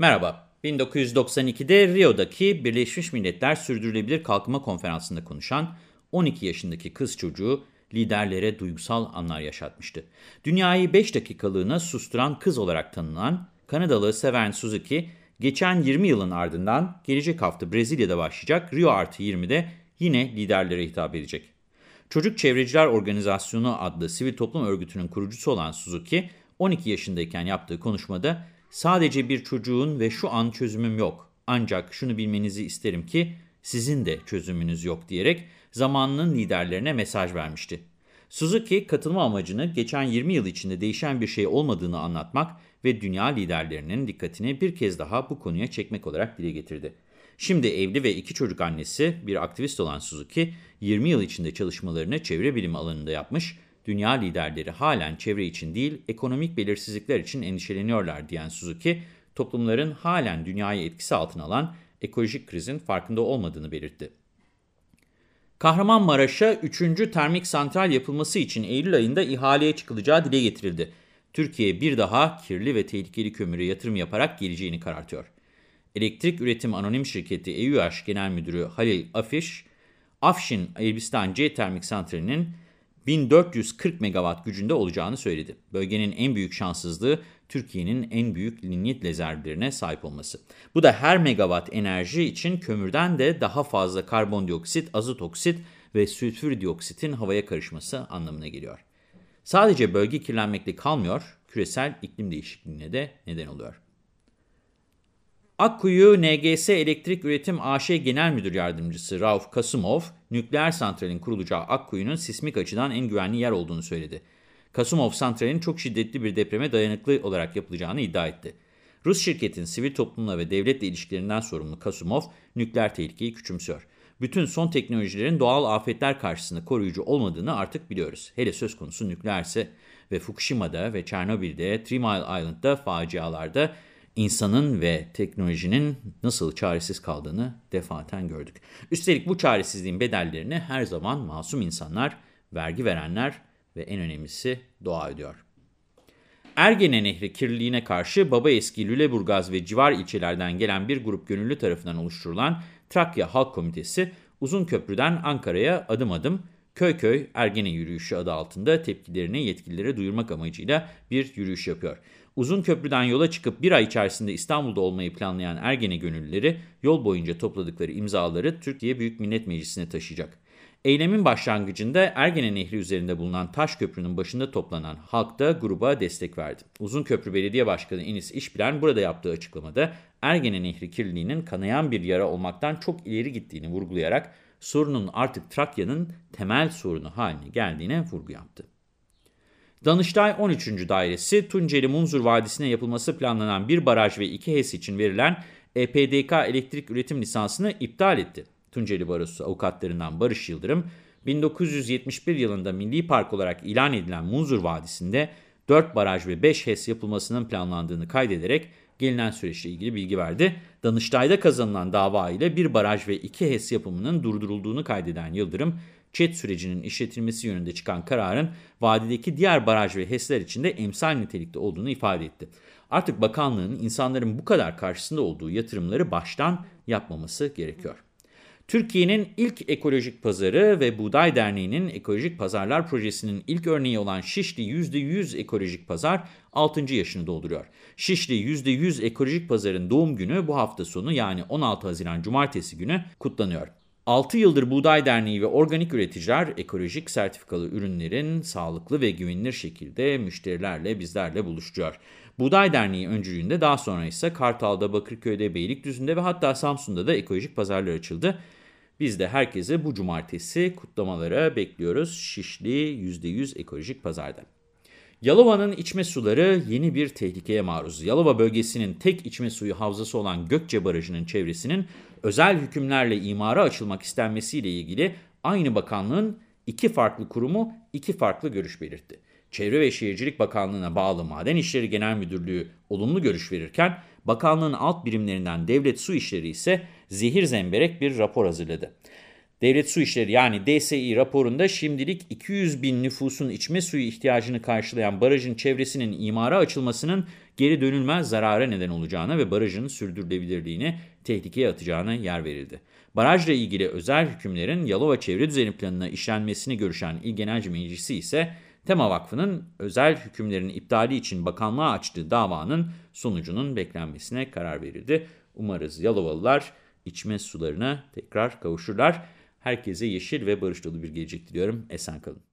Merhaba, 1992'de Rio'daki Birleşmiş Milletler Sürdürülebilir Kalkınma Konferansı'nda konuşan 12 yaşındaki kız çocuğu liderlere duygusal anlar yaşatmıştı. Dünyayı 5 dakikalığına susturan kız olarak tanınan Kanadalı Severn Suzuki, geçen 20 yılın ardından gelecek hafta Brezilya'da başlayacak Rio Artı 20'de yine liderlere hitap edecek. Çocuk Çevreciler Organizasyonu adlı sivil toplum örgütünün kurucusu olan Suzuki, 12 yaşındayken yaptığı konuşmada sadece bir çocuğun ve şu an çözümüm yok ancak şunu bilmenizi isterim ki sizin de çözümünüz yok diyerek zamanının liderlerine mesaj vermişti. Suzuki katılma amacını geçen 20 yıl içinde değişen bir şey olmadığını anlatmak ve dünya liderlerinin dikkatini bir kez daha bu konuya çekmek olarak dile getirdi. Şimdi evli ve iki çocuk annesi bir aktivist olan Suzuki, 20 yıl içinde çalışmalarını çevre bilimi alanında yapmış, dünya liderleri halen çevre için değil ekonomik belirsizlikler için endişeleniyorlar diyen Suzuki, toplumların halen dünyayı etkisi altına alan ekolojik krizin farkında olmadığını belirtti. Kahramanmaraş'a 3. termik santral yapılması için Eylül ayında ihaleye çıkılacağı dile getirildi. Türkiye bir daha kirli ve tehlikeli kömüre yatırım yaparak geleceğini karartıyor. Elektrik Üretim Anonim Şirketi EÜH Genel Müdürü Halil Afiş, Afşin Elbistan C Termik Santrali'nin 1440 megawatt gücünde olacağını söyledi. Bölgenin en büyük şanssızlığı Türkiye'nin en büyük linyit rezervlerine sahip olması. Bu da her megawatt enerji için kömürden de daha fazla karbondioksit, azot oksit ve sülfür dioksitin havaya karışması anlamına geliyor. Sadece bölge kirlenmekle kalmıyor, küresel iklim değişikliğine de neden oluyor. Akkuyu NGS Elektrik Üretim AŞ Genel Müdür Yardımcısı Rauf Kasımov, nükleer santralin kurulacağı Akkuyu'nun sismik açıdan en güvenli yer olduğunu söyledi. Kasımov santralin çok şiddetli bir depreme dayanıklı olarak yapılacağını iddia etti. Rus şirketin sivil toplumla ve devletle ilişkilerinden sorumlu Kasımov, nükleer tehlikeyi küçümsüyor. Bütün son teknolojilerin doğal afetler karşısında koruyucu olmadığını artık biliyoruz. Hele söz konusu nükleerse ve Fukushima'da ve Çernobil'de, Three Mile Island'da facialarda insanın ve teknolojinin nasıl çaresiz kaldığını defaten gördük. Üstelik bu çaresizliğin bedellerini her zaman masum insanlar, vergi verenler ve en önemlisi doğa ödüyor. Ergene Nehri kirliliğine karşı Babaeski, Lüleburgaz ve civar ilçelerden gelen bir grup gönüllü tarafından oluşturulan Trakya Halk Komitesi, Uzun Köprü'den Ankara'ya adım adım köy köy Ergene yürüyüşü adı altında tepkilerini yetkililere duyurmak amacıyla bir yürüyüş yapıyor. Uzun köprüden yola çıkıp bir ay içerisinde İstanbul'da olmayı planlayan Ergene gönüllüleri yol boyunca topladıkları imzaları Türkiye Büyük Millet Meclisi'ne taşıyacak. Eylemin başlangıcında Ergene Nehri üzerinde bulunan taş köprünün başında toplanan halk da gruba destek verdi. Uzun Köprü Belediye Başkanı Enis İşbilen burada yaptığı açıklamada Ergene Nehri kirliliğinin kanayan bir yara olmaktan çok ileri gittiğini vurgulayarak sorunun artık Trakya'nın temel sorunu haline geldiğine vurgu yaptı. Danıştay 13. Dairesi Tunceli Munzur Vadisi'ne yapılması planlanan bir baraj ve iki HES için verilen EPDK elektrik üretim lisansını iptal etti. Tunceli Barosu avukatlarından Barış Yıldırım, 1971 yılında Milli Park olarak ilan edilen Munzur Vadisi'nde 4 baraj ve 5 HES yapılmasının planlandığını kaydederek gelinen süreçle ilgili bilgi verdi. Danıştay'da kazanılan dava ile bir baraj ve 2 HES yapımının durdurulduğunu kaydeden Yıldırım, ÇED sürecinin işletilmesi yönünde çıkan kararın vadideki diğer baraj ve HES'ler için de emsal nitelikte olduğunu ifade etti. Artık bakanlığın insanların bu kadar karşısında olduğu yatırımları baştan yapmaması gerekiyor. Türkiye'nin ilk ekolojik pazarı ve Buğday Derneği'nin ekolojik pazarlar projesinin ilk örneği olan Şişli %100 ekolojik pazar 6. yaşını dolduruyor. Şişli %100 ekolojik pazarın doğum günü bu hafta sonu yani 16 Haziran Cumartesi günü kutlanıyor. 6 yıldır Buğday Derneği ve organik üreticiler ekolojik sertifikalı ürünlerin sağlıklı ve güvenilir şekilde müşterilerle bizlerle buluşturuyor. Buğday Derneği öncülüğünde daha sonra ise Kartal'da, Bakırköy'de, Beylikdüzü'nde ve hatta Samsun'da da ekolojik pazarlar açıldı. Biz de herkese bu cumartesi kutlamalara bekliyoruz Şişli %100 ekolojik pazarda. Yalova'nın içme suları yeni bir tehlikeye maruz. Yalova bölgesinin tek içme suyu havzası olan Gökçe Barajı'nın çevresinin özel hükümlerle imara açılmak istenmesiyle ilgili aynı bakanlığın iki farklı kurumu iki farklı görüş belirtti. Çevre ve Şehircilik Bakanlığı'na bağlı Maden İşleri Genel Müdürlüğü olumlu görüş verirken, bakanlığın alt birimlerinden Devlet Su İşleri ise zehir zemberek bir rapor hazırladı. Devlet Su İşleri yani DSİ raporunda şimdilik 200 bin nüfusun içme suyu ihtiyacını karşılayan barajın çevresinin imara açılmasının geri dönülmez zarara neden olacağına ve barajın sürdürülebilirliğini tehlikeye atacağına yer verildi. Barajla ilgili özel hükümlerin Yalova Çevre Düzeni Planı'na işlenmesini görüşen İl Genelce Meclisi ise Tema Vakfı'nın özel hükümlerin iptali için bakanlığa açtığı davanın sonucunun beklenmesine karar verildi. Umarız Yalovalılar içme sularına tekrar kavuşurlar. Herkese yeşil ve barış dolu bir gelecek diliyorum. Esen kalın.